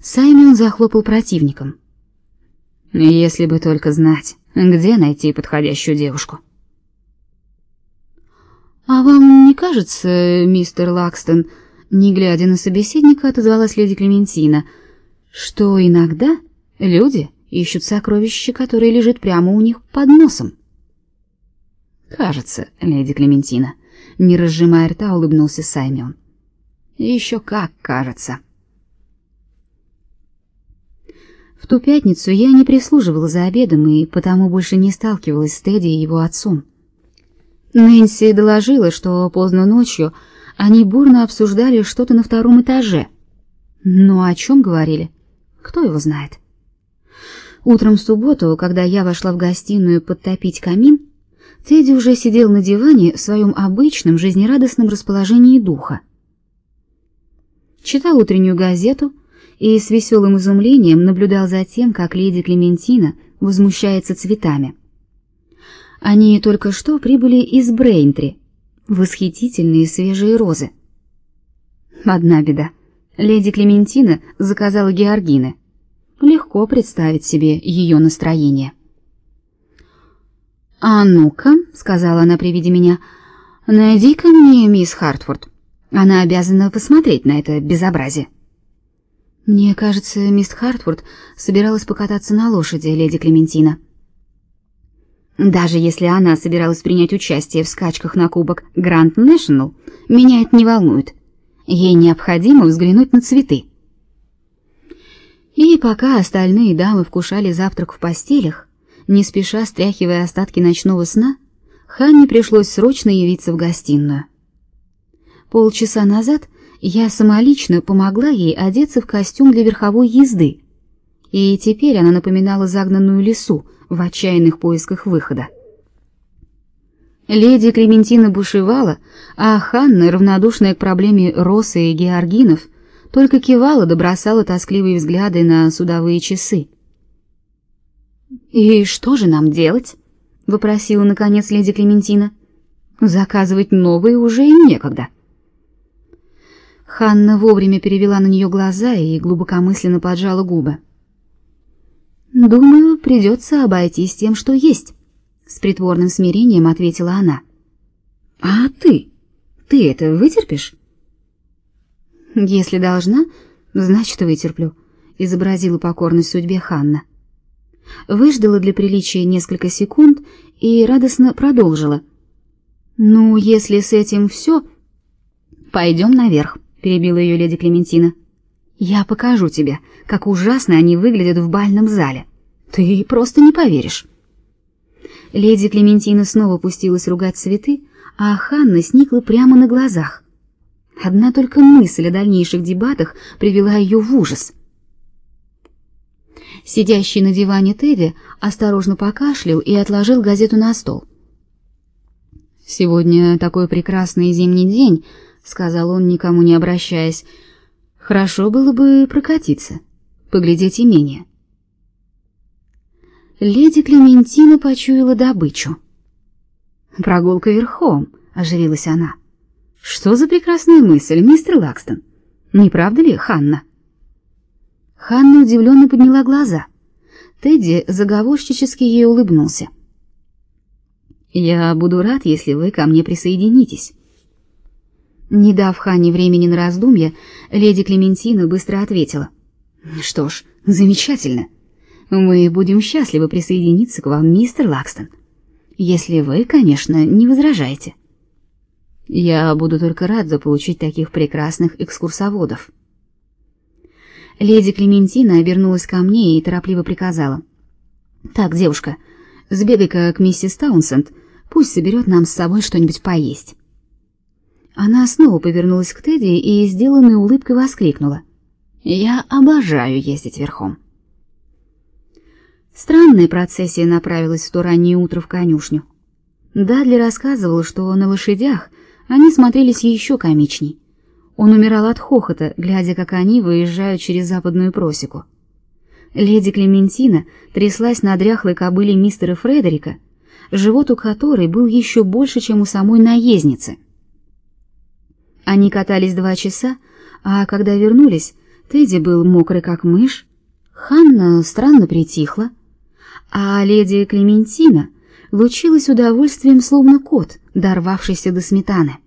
Саймон захлопал противником. Если бы только знать, где найти подходящую девушку. А вам не кажется, мистер Лакстон, не глядя на собеседника, отозвалась леди Клементина, что иногда люди ищут сокровище, которое лежит прямо у них под носом? Кажется, леди Клементина, не разжимая рта, улыбнулся Саймон. Еще как кажется. В ту пятницу я не прислуживала за обедом и потому больше не сталкивалась с Тедди и его отцом. Нэнси доложила, что поздно ночью они бурно обсуждали что-то на втором этаже. Но о чем говорили? Кто его знает? Утром в субботу, когда я вошла в гостиную подтопить камин, Тедди уже сидел на диване в своем обычном жизнерадостном расположении духа. Читал утреннюю газету и с веселым изумлением наблюдал за тем, как леди Клементина возмущается цветами. Они только что прибыли из Брейнтри. Восхитительные свежие розы. Одна беда. Леди Клементина заказала георгины. Легко представить себе ее настроение. «А ну-ка», — сказала она при виде меня, — «найди-ка мне мисс Хартфорд. Она обязана посмотреть на это безобразие». Мне кажется, мисс Хартфорд собиралась покататься на лошади, леди Клементина. Даже если она собиралась принять участие в скачках на кубок Гранд Нэшнл, меня это не волнует. Ей необходимо взглянуть на цветы. И пока остальные дамы вкушали завтрак в постелях, не спеша стряхивая остатки ночного сна, Ханне пришлось срочно явиться в гостиную. Полчаса назад я самолично помогла ей одеться в костюм для верховой езды, и теперь она напоминала загнанную лису в отчаянных поисках выхода. Леди Клементина бушевала, а Ханна, равнодушная к проблеме Росы и Георгинов, только кивала да бросала тоскливые взгляды на судовые часы. «И что же нам делать?» — вопросила, наконец, леди Клементина. «Заказывать новые уже и некогда». Ханна вовремя перевела на нее глаза и глубокомысленно поджала губы. «Думаю, придется обойтись тем, что есть», — с притворным смирением ответила она. «А ты? Ты это вытерпишь?» «Если должна, значит, вытерплю», — изобразила покорность судьбе Ханна. Выждала для приличия несколько секунд и радостно продолжила. «Ну, если с этим все, пойдем наверх», — перебила ее леди Клементина. «Я покажу тебе, как ужасно они выглядят в бальном зале. Ты просто не поверишь». Леди Клементина снова пустилась ругать цветы, а Ханна сникла прямо на глазах. Одна только мысль о дальнейших дебатах привела ее в ужас. Сидящий на диване Тедди осторожно покашлял и отложил газету на стол. «Сегодня такой прекрасный зимний день», — сказал он, никому не обращаясь. «Хорошо было бы прокатиться, поглядеть имение». Леди Клементина почуяла добычу. «Прогулка верхом», — оживилась она. «Что за прекрасная мысль, мистер Лакстон? Не правда ли, Ханна?» Ханна удивленно подняла глаза. Тедди заговорщически ей улыбнулся. «Я буду рад, если вы ко мне присоединитесь». Не дав Ханне времени на раздумья, леди Клементина быстро ответила. «Что ж, замечательно. Мы будем счастливы присоединиться к вам, мистер Лакстон. Если вы, конечно, не возражаете». «Я буду только рад заполучить таких прекрасных экскурсоводов». Леди Клементина обернулась ко мне и торопливо приказала: "Так, девушка, сбегай-ка к миссис Таунсенд, пусть соберет нам с собой что-нибудь поесть". Она снова повернулась к Тедди и сделанной улыбкой воскликнула: "Я обожаю ездить верхом". Странная процессия направилась в то раннее утро в конюшню. Дадли рассказывал, что на лошадях они смотрелись еще комичней. Он умирал от хохота, глядя, как они выезжают через западную просеку. Леди Клементина тряслась на дряхлой кобыле мистера Фредерика, живот у которой был еще больше, чем у самой наездницы. Они катались два часа, а когда вернулись, Тедди был мокрый как мышь, Ханна странно притихла, а леди Клементина лучилась удовольствием, словно кот, дорвавшийся до сметаны.